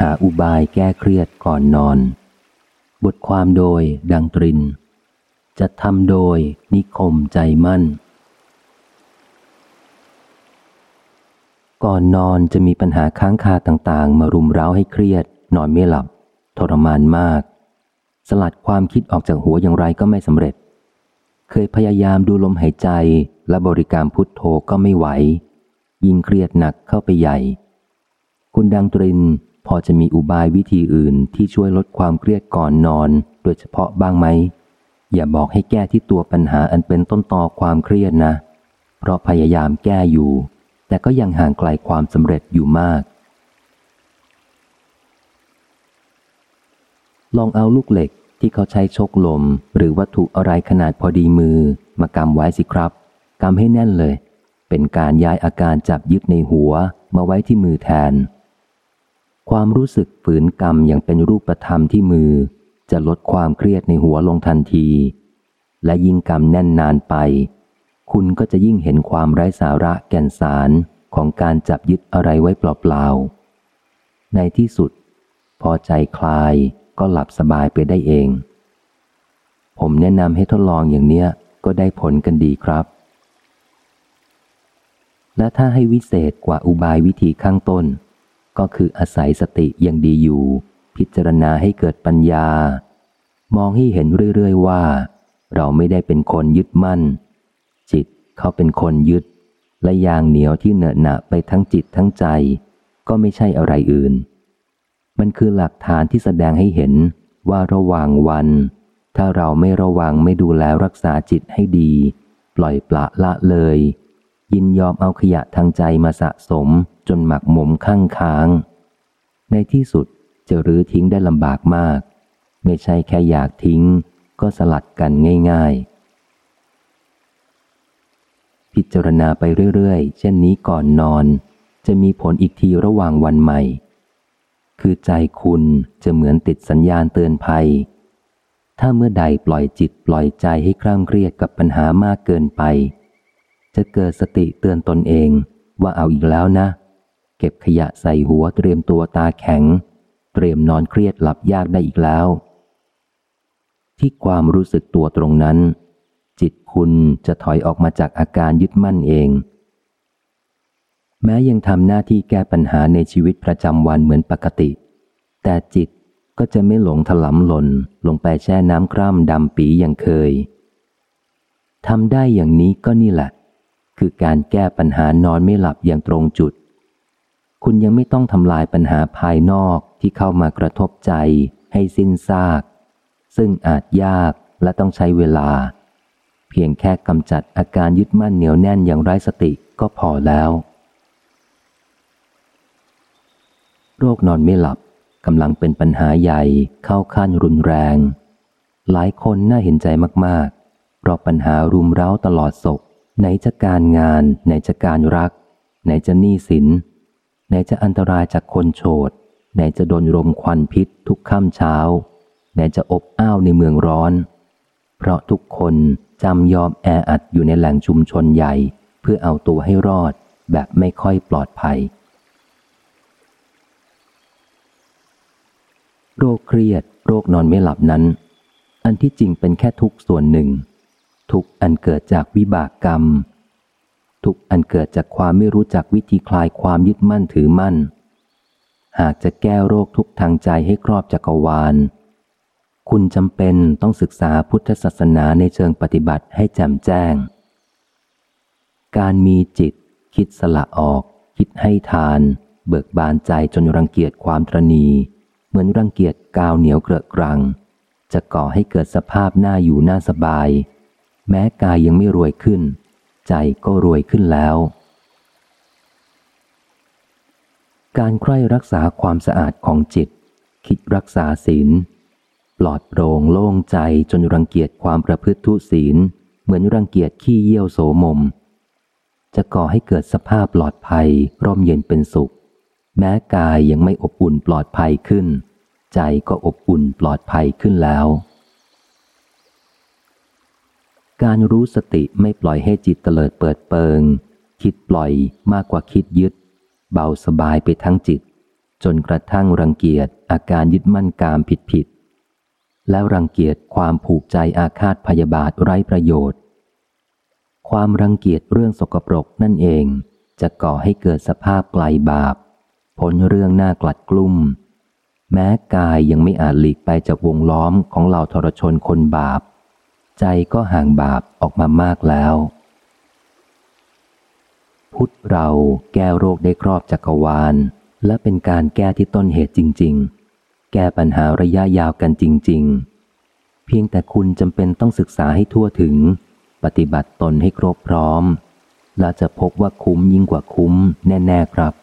หาอุบายแก้เครียดก่อนนอน บทความโดยดังตรินจัดทำโดยนิคมใจมั่น ก่อนนอนจะมีปัญหาค้างคาต่างๆ มารุมเร้าให้เครียด นอนไม่หลับ ทรมานมาก สลัดความคิดออกจากหัวอย่างไรก็ไม่สำเร็จ เคยพยายามดูลมหายใจและบริการพุทโธก็ไม่ไหว ยิ่งเครียดหนักเข้าไปใหญ่ คุณดังตริน พอจะมีอุบายวิธีอื่นที่ช่วยลดความเครียดก่อนนอน โดยเฉพาะบ้างไหม อย่าบอกให้แก้ที่ตัวปัญหาอันเป็นต้นตอความเครียดนะ เพราะพยายามแก้อยู่ แต่ก็ยังห่างไกลความสำเร็จอยู่มาก ลองเอาลูกเหล็กที่เขาใช้ชกลม หรือวัตถุอะไรขนาดพอดีมือ มากำไว้สิครับกำให้แน่นเลย เป็นการย้ายอาการจับยึดในหัวมาไว้ที่มือแทน ความรู้สึกฝืนกรรมอย่างเป็นรูปธรรมที่มือ จะลดความเครียดในหัวลงทันที และยิ่งกรรมแน่นนานไป คุณก็จะยิ่งเห็นความไร้สาระแก่นสารของการจับยึดอะไรไว้เปล่าๆ ในที่สุด พอใจคลายก็หลับสบายไปได้เอง ผมแนะนำให้ทดลองอย่างเนี้ยก็ได้ผลกันดีครับ และถ้าให้วิเศษกว่าอุบายวิธีข้างต้น ก็คืออาศัยสติยังดีอยู่ พิจารณาให้เกิดปัญญา มองให้เห็นเรื่อยๆว่า เราไม่ได้เป็นคนยึดมั่น จิตเขาเป็นคนยึด และยางเหนียวที่เหนอะหนะไปทั้งจิตทั้งใจ ก็ไม่ใช่อะไรอื่น มันคือหลักฐานที่แสดงให้เห็นว่าระหว่างวัน ถ้าเราไม่ระวังไม่ดูแลรักษาจิตให้ดี ปล่อยปละละเลย ยินยอมเอาขยะทางใจมาสะสมจนหมักหมมข้างค้าง ในที่สุดจะรื้อทิ้งได้ลำบากมาก ไม่ใช่แค่อยากทิ้ง ก็สลัดกันง่าย ๆ พิจารณาไปเรื่อยๆ เช่นนี้ก่อนนอน จะมีผลอีกทีระหว่างวันใหม่ คือใจคุณจะเหมือนติดสัญญาณเตือนภัย ถ้าเมื่อใดปล่อยจิตปล่อยใจให้คร่ำเครียดกับปัญหามากเกินไป จะเกิดสติเตือนตนเองว่าเอาอีกแล้วนะ เก็บขยะใส่หัวเตรียมตัวตาแข็ง เตรียมนอนเครียดหลับยากได้อีกแล้ว ที่ความรู้สึกตัวตรงนั้น จิตคุณจะถอยออกมาจากอาการยึดมั่นเอง แม้ยังทำหน้าที่แก้ปัญหาในชีวิตประจำวันเหมือนปกติ แต่จิตก็จะไม่หลงถลำหล่นลงไปแช่น้ำคร่ำดำปีอย่างเคยทำได้อย่างนี้ก็นี่แหละ คือการแก้ปัญหานอนไม่หลับอย่างตรงจุด คุณยังไม่ต้องทำลายปัญหาภายนอกที่เข้ามากระทบใจให้สิ้นซาก ซึ่งอาจยากและต้องใช้เวลา เพียงแค่กำจัดอาการยึดมั่นเหนียวแน่นอย่างไร้สติก็พอแล้ว โรคนอนไม่หลับกำลังเป็นปัญหาใหญ่เข้าขั้นรุนแรง หลายคนน่าเห็นใจมากๆ เพราะปัญหารุมเร้าตลอดศก ไหนจะการงาน ไหนจะการรัก ไหนจะหนี้สิน ไหนจะอันตรายจากคนโฉดไหนจะโดนรมควันพิษทุกค่ำเช้า ไหนจะอบอ้าวในเมืองร้อน เพราะทุกคนจำยอมแออัดอยู่ในแหล่งชุมชนใหญ่ เพื่อเอาตัวให้รอดแบบไม่ค่อยปลอดภัย โรคเครียด โรคนอนไม่หลับนั้น อันที่จริงเป็นแค่ทุกส่วนหนึ่ง ทุกอันเกิดจากวิบากกรรม ทุกอันเกิดจากความไม่รู้จักวิธีคลายความยึดมั่นถือมั่น หากจะแก้โรคทุกทางใจให้ครอบจักรวาล คุณจำเป็นต้องศึกษาพุทธศาสนาในเชิงปฏิบัติให้แจ่มแจ้ง การมีจิต คิดสละออก คิดให้ทาน เบิกบานใจจนรังเกียจความตรณีเหมือนรังเกียจกาวเหนียวเกลอะกรัง จะก่อให้เกิดสภาพหน้าอยู่หน้าสบาย แม้กายยังไม่รวยขึ้น ใจก็รวยขึ้นแล้ว การใคร่รักษาความสะอาดของจิต คิดรักษาศีล ปลอดโปร่งโล่งใจจนรังเกียจความประพฤติทุศีล เหมือนรังเกียจขี้เยี่ยวโสมม จะก่อให้เกิดสภาพปลอดภัยร่มเย็นเป็นสุข แม้กายยังไม่อบอุ่นปลอดภัยขึ้น ใจก็อบอุ่นปลอดภัยขึ้นแล้ว การรู้สติไม่ปล่อยให้จิตเตลิดเปิดเปิง คิดปล่อยมากกว่าคิดยึด เบาสบายไปทั้งจิต จนกระทั่งรังเกียจอาการยึดมั่นกามผิดผิด แล้วรังเกียจความผูกใจอาฆาตพยาบาทไร้ประโยชน์ ความรังเกียจเรื่องสกปรกนั่นเอง จะก่อให้เกิดสภาพไกลบาป ผลเรื่องหน่ากลัดกลุ่ม แม้กายยังไม่อาจหลีกไปจากวงล้อมของเหล่าทรชนคนบาป ใจก็ห่างบาปออกมามากแล้ว พุทธเราแก้โรคได้ครอบจักรวาล และเป็นการแก้ที่ต้นเหตุจริง ๆ แก้ปัญหาระยะยาวกันจริง ๆ เพียงแต่คุณจำเป็นต้องศึกษาให้ทั่วถึง ปฏิบัติตนให้ครบพร้อม และจะพบว่าคุ้มยิ่งกว่าคุ้มแน่ ๆ ครับ